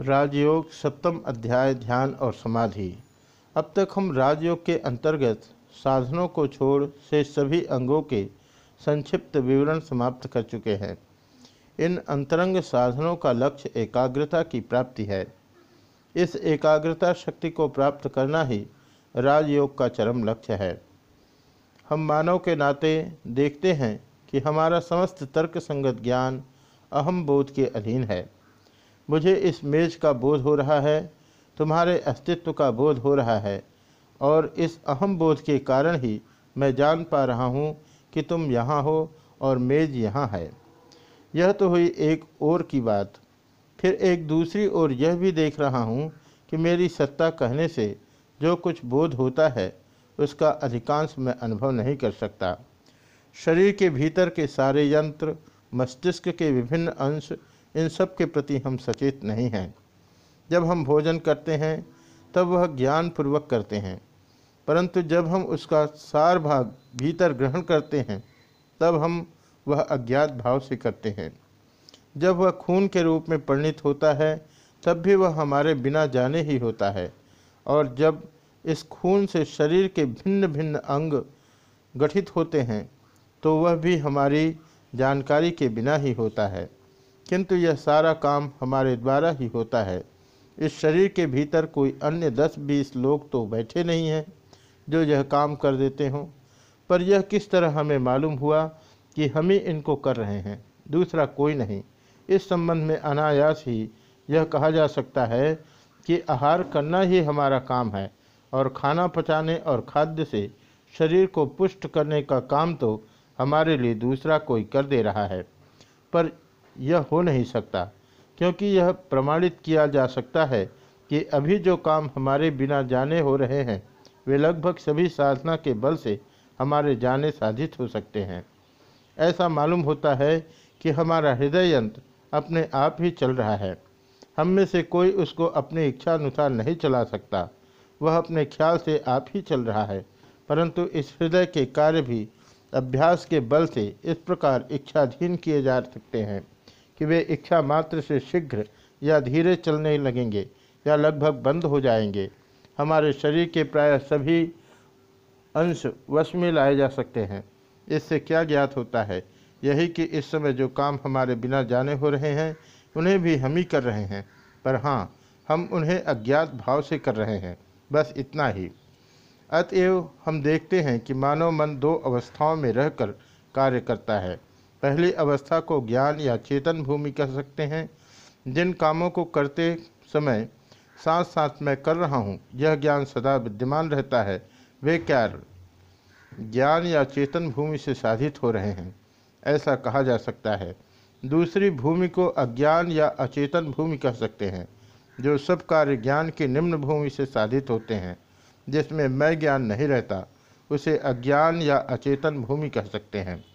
राजयोग, सप्तम अध्याय, ध्यान और समाधि। अब तक हम राजयोग के अंतर्गत साधनों को छोड़ से सभी अंगों के संक्षिप्त विवरण समाप्त कर चुके हैं। इन अंतरंग साधनों का लक्ष्य एकाग्रता की प्राप्ति है। इस एकाग्रता शक्ति को प्राप्त करना ही राजयोग का चरम लक्ष्य है। हम मानव के नाते देखते हैं कि हमारा समस्त तर्क संगत ज्ञान अहम बोध के अधीन है। मुझे इस मेज का बोध हो रहा है, तुम्हारे अस्तित्व का बोध हो रहा है, और इस अहम बोध के कारण ही मैं जान पा रहा हूँ कि तुम यहाँ हो और मेज यहाँ है। यह तो हुई एक और की बात। फिर एक दूसरी ओर यह भी देख रहा हूँ कि मेरी सत्ता कहने से जो कुछ बोध होता है, उसका अधिकांश मैं अनुभव नहीं कर सकता। शरीर के भीतर के सारे यंत्र, मस्तिष्क के विभिन्न अंश इन सब के प्रति हम सचेत नहीं हैं। जब हम भोजन करते हैं, तब वह ज्ञान पूर्वक करते हैं। परंतु जब हम उसका सार भाग भीतर ग्रहण करते हैं, तब हम वह अज्ञात भाव से करते हैं। जब वह खून के रूप में परिणित होता है, तब भी वह हमारे बिना जाने ही होता है। और जब इस खून से शरीर के भिन्न भिन्न अंग गठित होते हैं तो वह भी हमारी जानकारी के बिना ही होता है। किंतु यह सारा काम हमारे द्वारा ही होता है। इस शरीर के भीतर कोई अन्य दस बीस लोग तो बैठे नहीं हैं जो यह काम कर देते हों। पर यह किस तरह हमें मालूम हुआ कि हम ही इनको कर रहे हैं? दूसरा कोई नहीं। इस संबंध में अनायास ही यह कहा जा सकता है कि आहार करना ही हमारा काम है और खाना पचाने और खाद्य से शरीर को पुष्ट करने का काम तो हमारे लिए दूसरा कोई कर दे रहा है। पर यह हो नहीं सकता, क्योंकि यह प्रमाणित किया जा सकता है कि अभी जो काम हमारे बिना जाने हो रहे हैं, वे लगभग सभी साधना के बल से हमारे जाने साधित हो सकते हैं। ऐसा मालूम होता है कि हमारा हृदय यंत्र अपने आप ही चल रहा है। हम में से कोई उसको अपनी इच्छा अनुसार नहीं चला सकता। वह अपने ख्याल से आप ही चल रहा है, परंतु इस हृदय के कार्य भी अभ्यास के बल से इस प्रकार इच्छाधीन किए जा सकते हैं। कि वे इच्छा मात्र से शीघ्र या धीरे चलने लगेंगे या लगभग बंद हो जाएँगे। हमारे शरीर के प्राय सभी अंश वश में लाए जा सकते हैं। इससे क्या ज्ञात होता है? यही कि इस समय जो काम हमारे बिना जाने हो रहे हैं, उन्हें भी हम ही कर रहे हैं। पर हाँ हम उन्हें अज्ञात भाव से कर रहे हैं। बस इतना ही। अतएव हम देखते हैं कि मानव मन दो अवस्थाओं में रहकर कार्य करता है। पहली अवस्था को ज्ञान या चेतन भूमि कह सकते हैं। जिन कामों को करते समय साथ साथ मैं कर रहा हूँ, यह ज्ञान सदा विद्यमान रहता है। वे क्या ज्ञान या चेतन भूमि से साधित हो रहे हैं? ऐसा कहा जा सकता है। दूसरी भूमि को अज्ञान या अचेतन भूमि कह सकते हैं, जो सब कार्य ज्ञान की निम्न भूमि से साधित होते हैं, जिसमें मैं ज्ञान नहीं रहता, उसे अज्ञान या अचेतन भूमि कह सकते हैं।